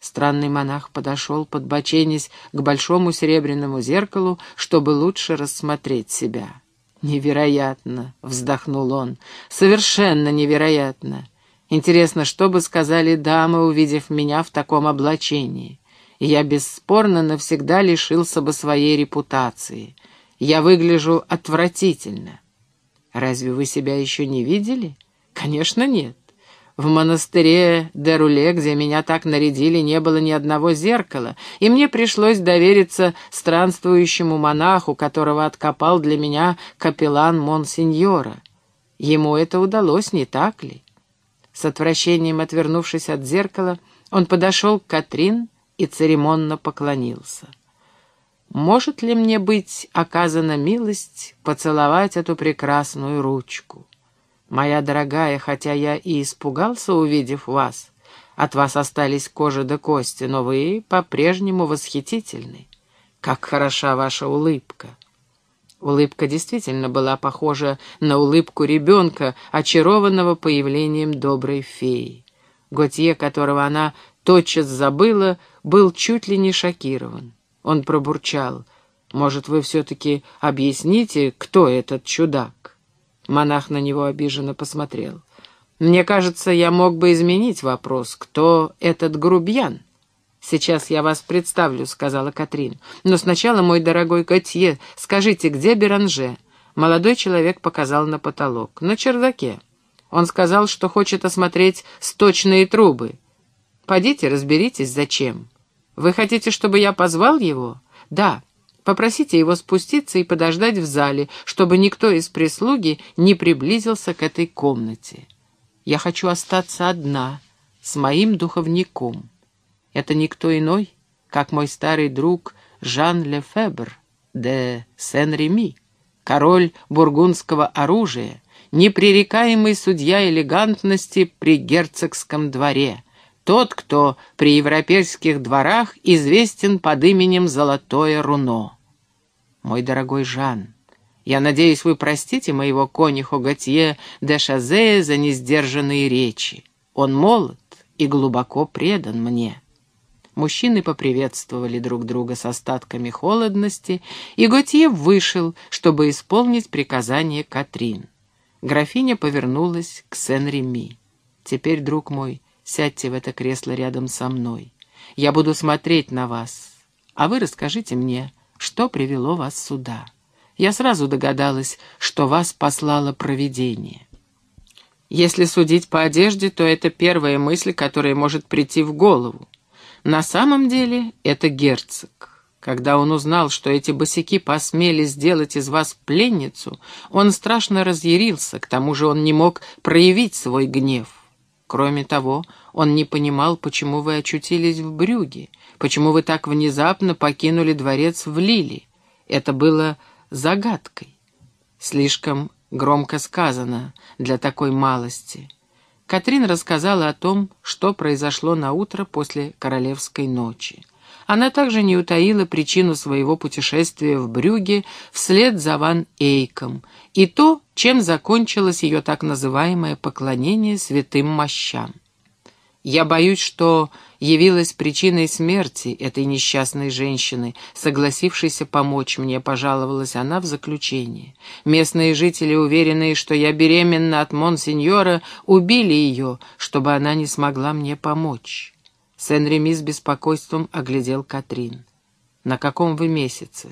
Странный монах подошел, подбоченясь к большому серебряному зеркалу, чтобы лучше рассмотреть себя. «Невероятно!» — вздохнул он. «Совершенно невероятно! Интересно, что бы сказали дамы, увидев меня в таком облачении? Я бесспорно навсегда лишился бы своей репутации. Я выгляжу отвратительно. Разве вы себя еще не видели? Конечно, нет. В монастыре Деруле, где меня так нарядили, не было ни одного зеркала, и мне пришлось довериться странствующему монаху, которого откопал для меня капеллан Монсеньора. Ему это удалось, не так ли? С отвращением отвернувшись от зеркала, он подошел к Катрин и церемонно поклонился. «Может ли мне быть оказана милость поцеловать эту прекрасную ручку?» «Моя дорогая, хотя я и испугался, увидев вас, от вас остались кожа да кости, но вы по-прежнему восхитительны. Как хороша ваша улыбка!» Улыбка действительно была похожа на улыбку ребенка, очарованного появлением доброй феи. Готье, которого она тотчас забыла, был чуть ли не шокирован. Он пробурчал. «Может, вы все-таки объясните, кто этот чудак?» Монах на него обиженно посмотрел. «Мне кажется, я мог бы изменить вопрос, кто этот грубьян?» «Сейчас я вас представлю», — сказала Катрин. «Но сначала, мой дорогой Готье, скажите, где Беранже?» Молодой человек показал на потолок. «На чердаке. Он сказал, что хочет осмотреть сточные трубы. Подите, разберитесь, зачем. Вы хотите, чтобы я позвал его?» «Да. Попросите его спуститься и подождать в зале, чтобы никто из прислуги не приблизился к этой комнате. Я хочу остаться одна, с моим духовником. Это никто иной, как мой старый друг Жан Лефебр де Сен-Реми, король бургундского оружия, непререкаемый судья элегантности при герцогском дворе, тот, кто при европейских дворах известен под именем Золотое Руно. Мой дорогой Жан, я надеюсь, вы простите моего конюха Готье де Шазея за несдержанные речи. Он молод и глубоко предан мне. Мужчины поприветствовали друг друга с остатками холодности, и Готье вышел, чтобы исполнить приказание Катрин. Графиня повернулась к Сен-Реми. «Теперь, друг мой, сядьте в это кресло рядом со мной. Я буду смотреть на вас, а вы расскажите мне, что привело вас сюда. Я сразу догадалась, что вас послало провидение». Если судить по одежде, то это первая мысль, которая может прийти в голову. На самом деле это герцог. Когда он узнал, что эти босяки посмели сделать из вас пленницу, он страшно разъярился, к тому же он не мог проявить свой гнев. Кроме того, он не понимал, почему вы очутились в Брюге, почему вы так внезапно покинули дворец в Лили. Это было загадкой. Слишком громко сказано для такой малости. Катрин рассказала о том, что произошло на утро после королевской ночи. Она также не утаила причину своего путешествия в Брюге вслед за Ван Эйком и то, чем закончилось ее так называемое поклонение святым мощам. Я боюсь, что явилась причиной смерти этой несчастной женщины, согласившейся помочь мне, пожаловалась она в заключение. Местные жители, уверенные, что я беременна от монсеньора, убили ее, чтобы она не смогла мне помочь. Сен-Реми с беспокойством оглядел Катрин. «На каком вы месяце?»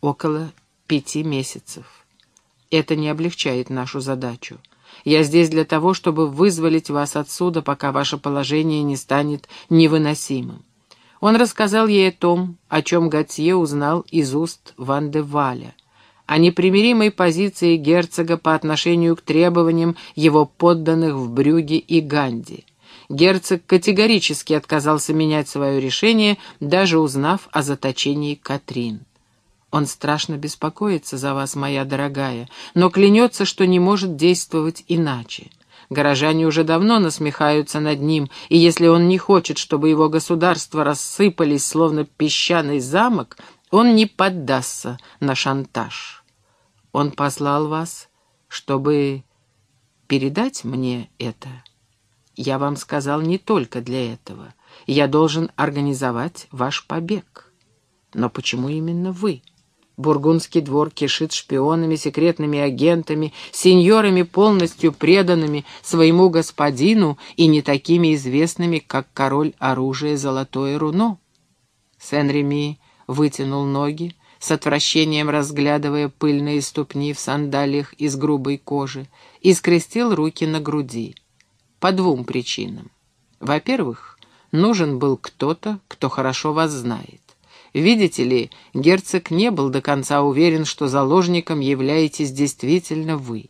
«Около пяти месяцев. Это не облегчает нашу задачу. Я здесь для того, чтобы вызволить вас отсюда, пока ваше положение не станет невыносимым. Он рассказал ей о том, о чем Готье узнал из уст Ван де Валя, о непримиримой позиции герцога по отношению к требованиям его подданных в Брюге и Ганди. Герцог категорически отказался менять свое решение, даже узнав о заточении Катрин. Он страшно беспокоится за вас, моя дорогая, но клянется, что не может действовать иначе. Горожане уже давно насмехаются над ним, и если он не хочет, чтобы его государства рассыпались, словно песчаный замок, он не поддастся на шантаж. Он послал вас, чтобы передать мне это. Я вам сказал не только для этого. я должен организовать ваш побег. Но почему именно вы? Бургундский двор кишит шпионами, секретными агентами, сеньорами, полностью преданными своему господину и не такими известными, как король оружия Золотое Руно. Сен-Реми вытянул ноги, с отвращением разглядывая пыльные ступни в сандалиях из грубой кожи, и скрестил руки на груди. По двум причинам. Во-первых, нужен был кто-то, кто хорошо вас знает. Видите ли, герцог не был до конца уверен, что заложником являетесь действительно вы.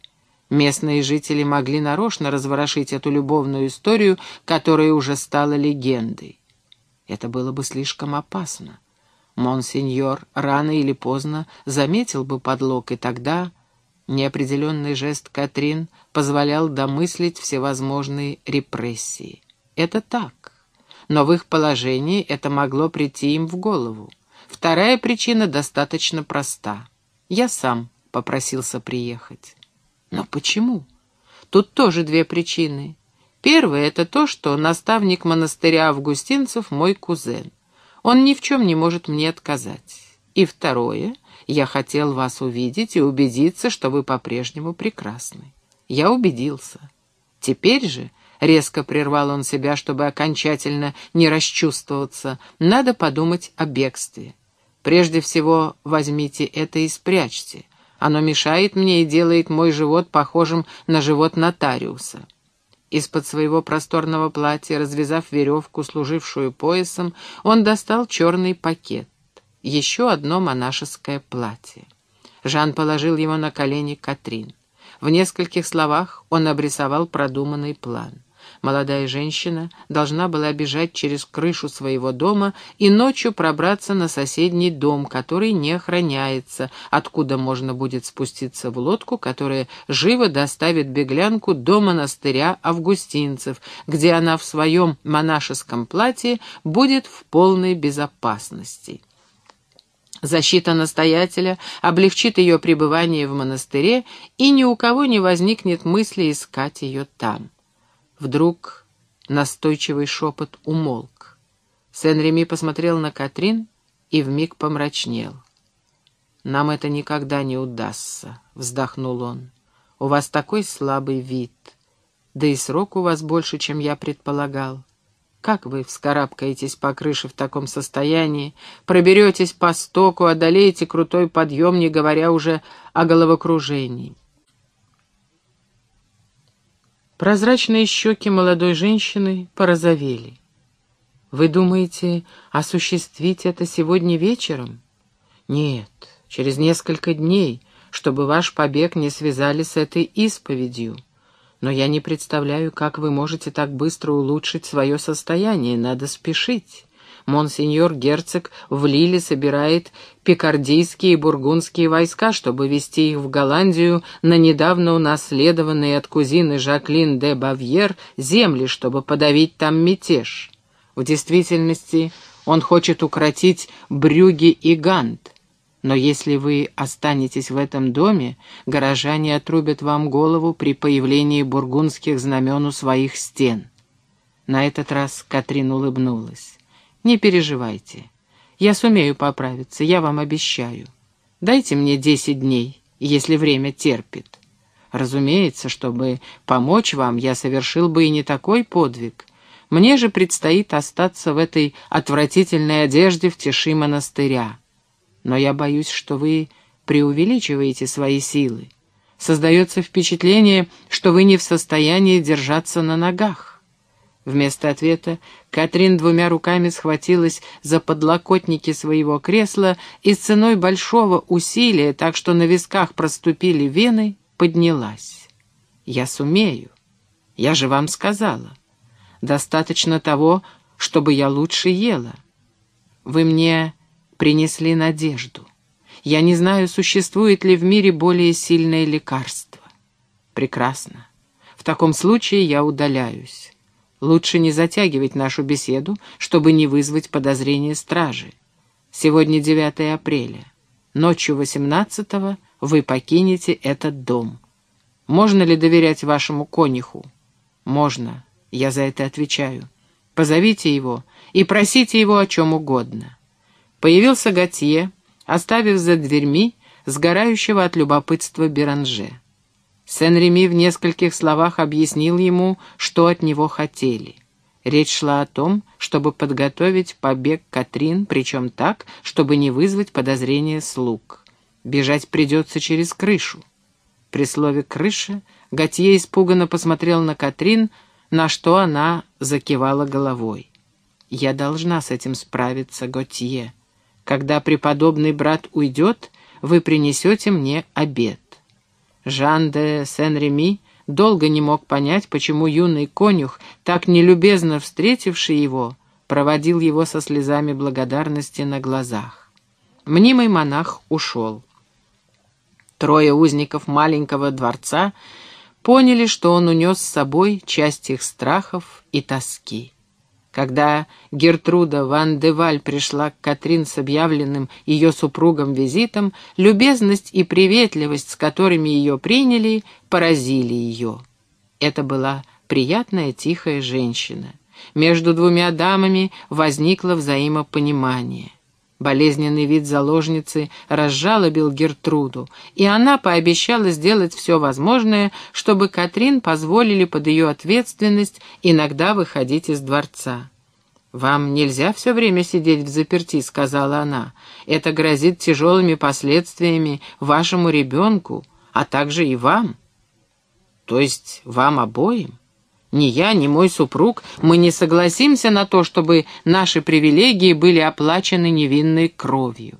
Местные жители могли нарочно разворошить эту любовную историю, которая уже стала легендой. Это было бы слишком опасно. Монсеньор рано или поздно заметил бы подлог, и тогда неопределенный жест Катрин позволял домыслить всевозможные репрессии. Это так но в их положении это могло прийти им в голову. Вторая причина достаточно проста. Я сам попросился приехать. Но почему? Тут тоже две причины. Первая — это то, что наставник монастыря августинцев — мой кузен. Он ни в чем не может мне отказать. И второе — я хотел вас увидеть и убедиться, что вы по-прежнему прекрасны. Я убедился. Теперь же Резко прервал он себя, чтобы окончательно не расчувствоваться. Надо подумать о бегстве. Прежде всего возьмите это и спрячьте. Оно мешает мне и делает мой живот похожим на живот нотариуса. Из-под своего просторного платья, развязав веревку, служившую поясом, он достал черный пакет. Еще одно монашеское платье. Жан положил его на колени Катрин. В нескольких словах он обрисовал продуманный план. Молодая женщина должна была бежать через крышу своего дома и ночью пробраться на соседний дом, который не охраняется, откуда можно будет спуститься в лодку, которая живо доставит беглянку до монастыря августинцев, где она в своем монашеском платье будет в полной безопасности. Защита настоятеля облегчит ее пребывание в монастыре, и ни у кого не возникнет мысли искать ее там. Вдруг настойчивый шепот умолк. Сен-Реми посмотрел на Катрин и вмиг помрачнел. «Нам это никогда не удастся», — вздохнул он. «У вас такой слабый вид. Да и срок у вас больше, чем я предполагал. Как вы вскарабкаетесь по крыше в таком состоянии, проберетесь по стоку, одолеете крутой подъем, не говоря уже о головокружении?» Прозрачные щеки молодой женщины порозовели. «Вы думаете осуществить это сегодня вечером?» «Нет, через несколько дней, чтобы ваш побег не связали с этой исповедью. Но я не представляю, как вы можете так быстро улучшить свое состояние. Надо спешить» монсеньор герцог в Лиле собирает пикардийские и бургундские войска, чтобы вести их в Голландию на недавно унаследованные от кузины Жаклин де Бавьер земли, чтобы подавить там мятеж. В действительности он хочет укротить Брюги и Гант. Но если вы останетесь в этом доме, горожане отрубят вам голову при появлении бургундских знамен у своих стен. На этот раз Катрин улыбнулась. Не переживайте. Я сумею поправиться, я вам обещаю. Дайте мне десять дней, если время терпит. Разумеется, чтобы помочь вам, я совершил бы и не такой подвиг. Мне же предстоит остаться в этой отвратительной одежде в тиши монастыря. Но я боюсь, что вы преувеличиваете свои силы. Создается впечатление, что вы не в состоянии держаться на ногах. Вместо ответа Катрин двумя руками схватилась за подлокотники своего кресла и с ценой большого усилия, так что на висках проступили вены, поднялась. «Я сумею. Я же вам сказала. Достаточно того, чтобы я лучше ела. Вы мне принесли надежду. Я не знаю, существует ли в мире более сильное лекарство. Прекрасно. В таком случае я удаляюсь. Лучше не затягивать нашу беседу, чтобы не вызвать подозрения стражи. Сегодня 9 апреля. Ночью 18-го вы покинете этот дом. Можно ли доверять вашему конюху? Можно, я за это отвечаю. Позовите его и просите его о чем угодно. Появился Готье, оставив за дверьми сгорающего от любопытства Беранже. Сен-Реми в нескольких словах объяснил ему, что от него хотели. Речь шла о том, чтобы подготовить побег Катрин, причем так, чтобы не вызвать подозрения слуг. Бежать придется через крышу. При слове «крыша» Готье испуганно посмотрел на Катрин, на что она закивала головой. «Я должна с этим справиться, Готье. Когда преподобный брат уйдет, вы принесете мне обед». Жан де Сен-Реми долго не мог понять, почему юный конюх, так нелюбезно встретивший его, проводил его со слезами благодарности на глазах. Мнимый монах ушел. Трое узников маленького дворца поняли, что он унес с собой часть их страхов и тоски. Когда Гертруда Ван де Валь пришла к Катрин с объявленным ее супругом визитом, любезность и приветливость, с которыми ее приняли, поразили ее. Это была приятная тихая женщина. Между двумя дамами возникло взаимопонимание. Болезненный вид заложницы разжалобил Гертруду, и она пообещала сделать все возможное, чтобы Катрин позволили под ее ответственность иногда выходить из дворца. «Вам нельзя все время сидеть в заперти», — сказала она. «Это грозит тяжелыми последствиями вашему ребенку, а также и вам». «То есть вам обоим?» Ни я, ни мой супруг, мы не согласимся на то, чтобы наши привилегии были оплачены невинной кровью.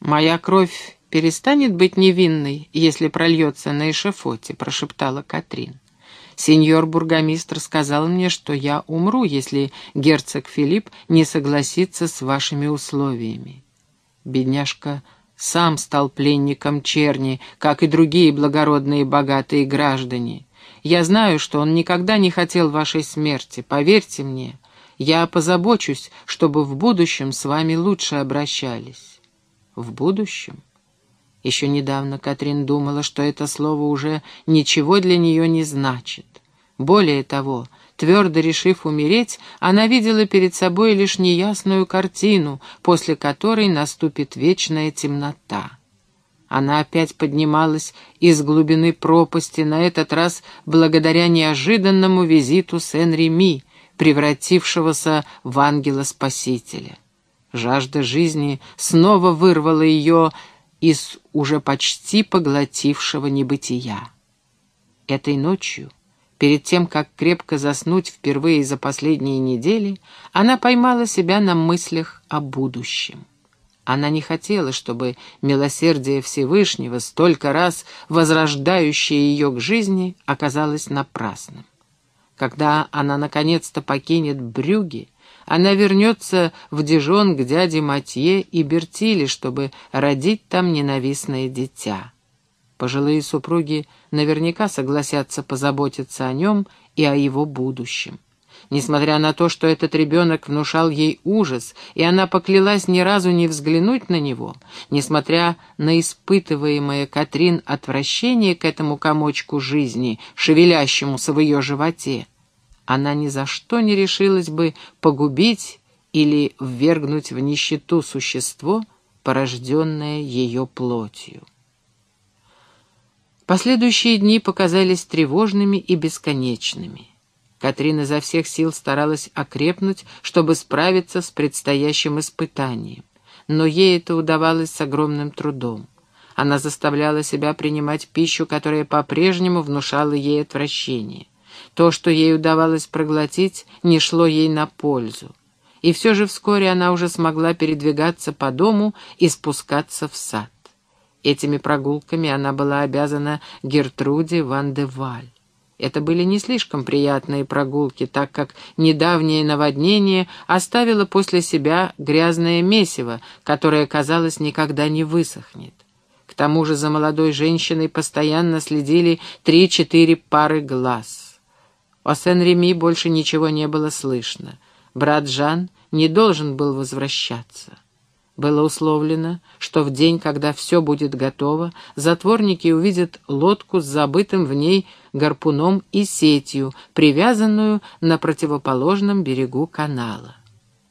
Моя кровь перестанет быть невинной, если прольется на эшефоте, прошептала Катрин. Сеньор бургомистр сказал мне, что я умру, если герцог Филипп не согласится с вашими условиями. Бедняжка сам стал пленником черни, как и другие благородные богатые граждане. Я знаю, что он никогда не хотел вашей смерти, поверьте мне. Я позабочусь, чтобы в будущем с вами лучше обращались». «В будущем?» Еще недавно Катрин думала, что это слово уже ничего для нее не значит. Более того, твердо решив умереть, она видела перед собой лишь неясную картину, после которой наступит вечная темнота. Она опять поднималась из глубины пропасти, на этот раз благодаря неожиданному визиту Сен-Реми, превратившегося в ангела-спасителя. Жажда жизни снова вырвала ее из уже почти поглотившего небытия. Этой ночью, перед тем, как крепко заснуть впервые за последние недели, она поймала себя на мыслях о будущем. Она не хотела, чтобы милосердие Всевышнего, столько раз возрождающее ее к жизни, оказалось напрасным. Когда она наконец-то покинет Брюги, она вернется в Дижон к дяде Матье и Бертиле, чтобы родить там ненавистное дитя. Пожилые супруги наверняка согласятся позаботиться о нем и о его будущем несмотря на то, что этот ребенок внушал ей ужас, и она поклялась ни разу не взглянуть на него, несмотря на испытываемое Катрин отвращение к этому комочку жизни, шевелящемуся в ее животе, она ни за что не решилась бы погубить или ввергнуть в нищету существо, порожденное ее плотью. Последующие дни показались тревожными и бесконечными. Катрин изо всех сил старалась окрепнуть, чтобы справиться с предстоящим испытанием. Но ей это удавалось с огромным трудом. Она заставляла себя принимать пищу, которая по-прежнему внушала ей отвращение. То, что ей удавалось проглотить, не шло ей на пользу. И все же вскоре она уже смогла передвигаться по дому и спускаться в сад. Этими прогулками она была обязана Гертруде Ван де Валь. Это были не слишком приятные прогулки, так как недавнее наводнение оставило после себя грязное месиво, которое, казалось, никогда не высохнет. К тому же за молодой женщиной постоянно следили три-четыре пары глаз. О Сен-Реми больше ничего не было слышно. Брат Жан не должен был возвращаться. Было условлено, что в день, когда все будет готово, затворники увидят лодку с забытым в ней гарпуном и сетью, привязанную на противоположном берегу канала.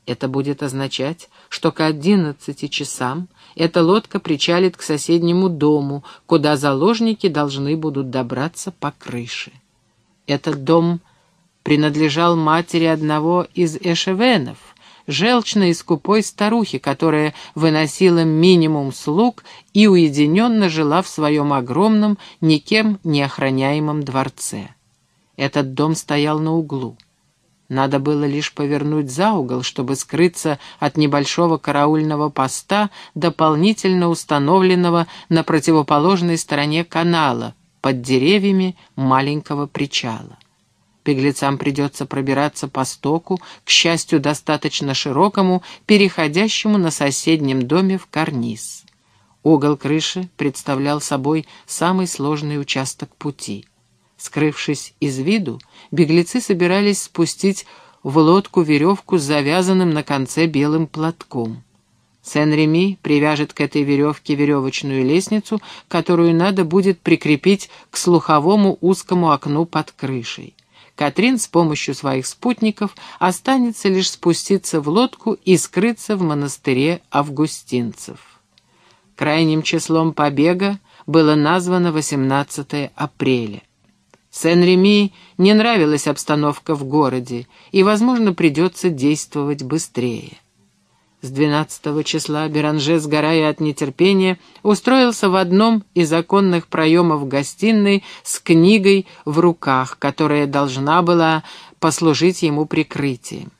Это будет означать, что к одиннадцати часам эта лодка причалит к соседнему дому, куда заложники должны будут добраться по крыше. Этот дом принадлежал матери одного из эшевенов, желчной и скупой старухи, которая выносила минимум слуг и уединенно жила в своем огромном, никем не охраняемом дворце. Этот дом стоял на углу. Надо было лишь повернуть за угол, чтобы скрыться от небольшого караульного поста, дополнительно установленного на противоположной стороне канала, под деревьями маленького причала. Беглецам придется пробираться по стоку, к счастью, достаточно широкому, переходящему на соседнем доме в карниз. Угол крыши представлял собой самый сложный участок пути — Скрывшись из виду, беглецы собирались спустить в лодку веревку с завязанным на конце белым платком. Сен-Реми привяжет к этой веревке веревочную лестницу, которую надо будет прикрепить к слуховому узкому окну под крышей. Катрин с помощью своих спутников останется лишь спуститься в лодку и скрыться в монастыре августинцев. Крайним числом побега было названо 18 апреля. Сен-Реми не нравилась обстановка в городе, и, возможно, придется действовать быстрее. С 12 числа Беранже, сгорая от нетерпения, устроился в одном из законных проемов гостиной с книгой в руках, которая должна была послужить ему прикрытием.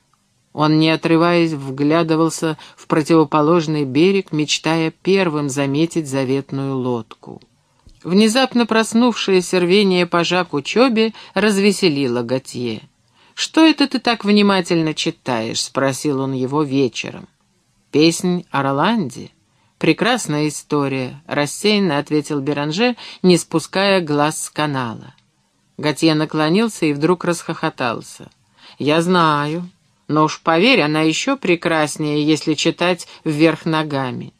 Он, не отрываясь, вглядывался в противоположный берег, мечтая первым заметить заветную лодку. Внезапно проснувшееся рвение пажа к учебе развеселило Готье. «Что это ты так внимательно читаешь?» — спросил он его вечером. «Песнь о Роланде». «Прекрасная история», — рассеянно ответил Беранже, не спуская глаз с канала. Готье наклонился и вдруг расхохотался. «Я знаю, но уж поверь, она еще прекраснее, если читать вверх ногами.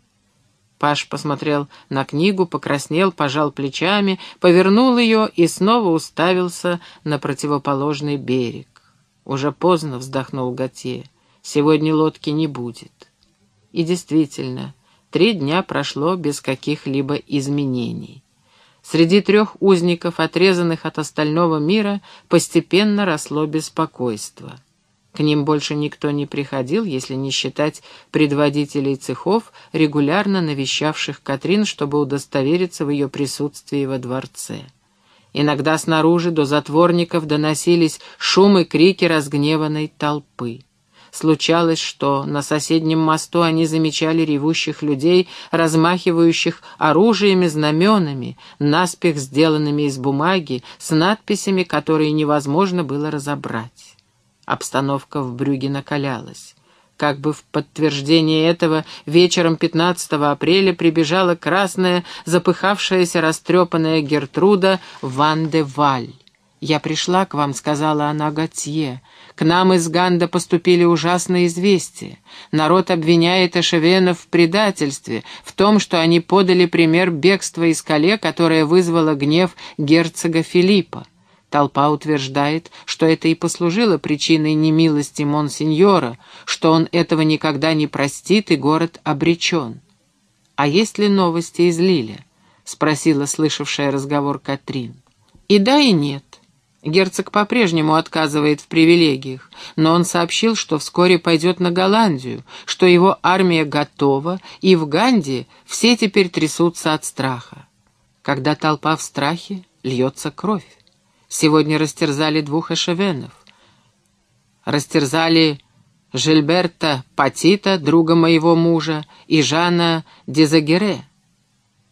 Паш посмотрел на книгу, покраснел, пожал плечами, повернул ее и снова уставился на противоположный берег. «Уже поздно», — вздохнул Готье, — «сегодня лодки не будет». И действительно, три дня прошло без каких-либо изменений. Среди трех узников, отрезанных от остального мира, постепенно росло беспокойство — к ним больше никто не приходил, если не считать предводителей цехов, регулярно навещавших Катрин, чтобы удостовериться в ее присутствии во дворце. Иногда снаружи до затворников доносились шум и крики разгневанной толпы. Случалось, что на соседнем мосту они замечали ревущих людей, размахивающих оружиями, знаменами, наспех сделанными из бумаги, с надписями, которые невозможно было разобрать. Обстановка в Брюге накалялась. Как бы в подтверждение этого, вечером 15 апреля прибежала красная, запыхавшаяся, растрепанная Гертруда Ван де Валь. «Я пришла к вам», — сказала она Готье. «К нам из Ганда поступили ужасные известия. Народ обвиняет Эшевенов в предательстве, в том, что они подали пример бегства из Кале, которое вызвало гнев герцога Филиппа. Толпа утверждает, что это и послужило причиной немилости Монсеньора, что он этого никогда не простит и город обречен. «А есть ли новости из Лиля?» — спросила слышавшая разговор Катрин. «И да, и нет. Герцог по-прежнему отказывает в привилегиях, но он сообщил, что вскоре пойдет на Голландию, что его армия готова, и в Ганди все теперь трясутся от страха. Когда толпа в страхе, льется кровь. Сегодня растерзали двух эшевенов. Растерзали Жильберта Патита, друга моего мужа, и Жана Дезагере.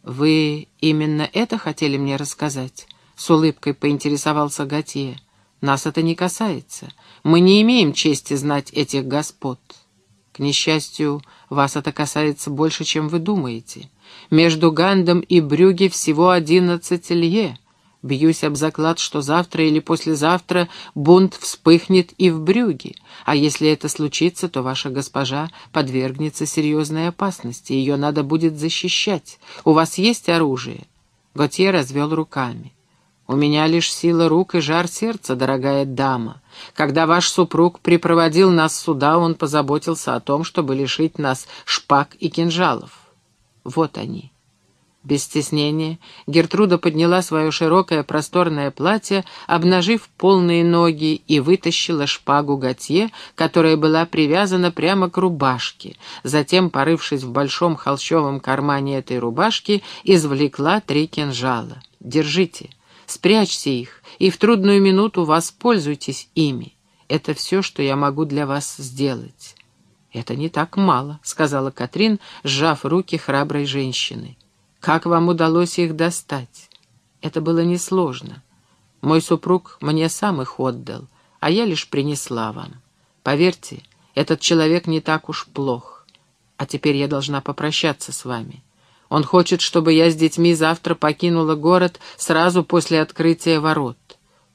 Вы именно это хотели мне рассказать? С улыбкой поинтересовался Готье. Нас это не касается. Мы не имеем чести знать этих господ. К несчастью, вас это касается больше, чем вы думаете. Между Гандом и Брюге всего одиннадцать лье. Бьюсь об заклад, что завтра или послезавтра бунт вспыхнет и в Брюге, а если это случится, то ваша госпожа подвергнется серьезной опасности, ее надо будет защищать. У вас есть оружие?» Готье развел руками. У меня лишь сила рук и жар сердца, дорогая дама. Когда ваш супруг припроводил нас сюда, он позаботился о том, чтобы лишить нас шпаг и кинжалов. Вот они. Без стеснения Гертруда подняла свое широкое просторное платье, обнажив полные ноги, и вытащила шпагу Готье, которая была привязана прямо к рубашке. Затем, порывшись в большом холщовом кармане этой рубашки, извлекла три кинжала. «Держите, спрячьте их, и в трудную минуту воспользуйтесь ими. Это все, что я могу для вас сделать». «Это не так мало», — сказала Катрин, сжав руки храброй женщины. Как вам удалось их достать? Это было несложно. Мой супруг мне сам их отдал, а я лишь принесла вам. Поверьте, этот человек не так уж плох. А теперь я должна попрощаться с вами. Он хочет, чтобы я с детьми завтра покинула город сразу после открытия ворот.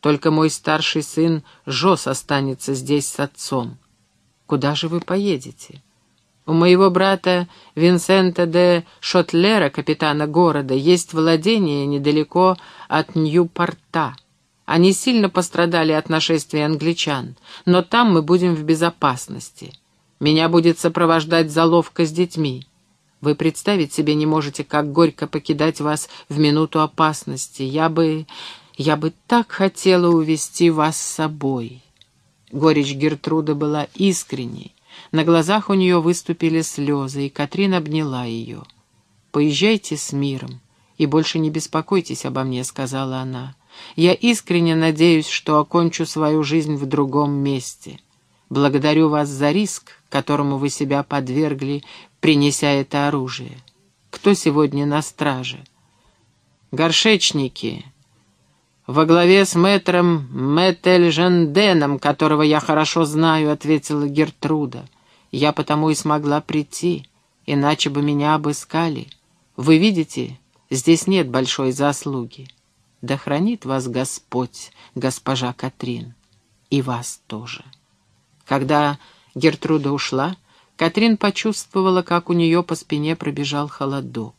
Только мой старший сын Жос останется здесь с отцом. Куда же вы поедете?» У моего брата Винсента де Шотлера, капитана города, есть владение недалеко от Нью-Порта. Они сильно пострадали от нашествия англичан, но там мы будем в безопасности. Меня будет сопровождать заловка с детьми. Вы представить себе не можете, как горько покидать вас в минуту опасности. Я бы... я бы так хотела увести вас с собой». Горечь Гертруда была искренней. На глазах у нее выступили слезы, и Катрин обняла ее. «Поезжайте с миром и больше не беспокойтесь обо мне», — сказала она. «Я искренне надеюсь, что окончу свою жизнь в другом месте. Благодарю вас за риск, которому вы себя подвергли, принеся это оружие. Кто сегодня на страже?» «Горшечники», «Во главе с мэтром Мэттель которого я хорошо знаю», — ответила Гертруда. «Я потому и смогла прийти, иначе бы меня обыскали. Вы видите, здесь нет большой заслуги. Да хранит вас Господь, госпожа Катрин, и вас тоже». Когда Гертруда ушла, Катрин почувствовала, как у нее по спине пробежал холодок.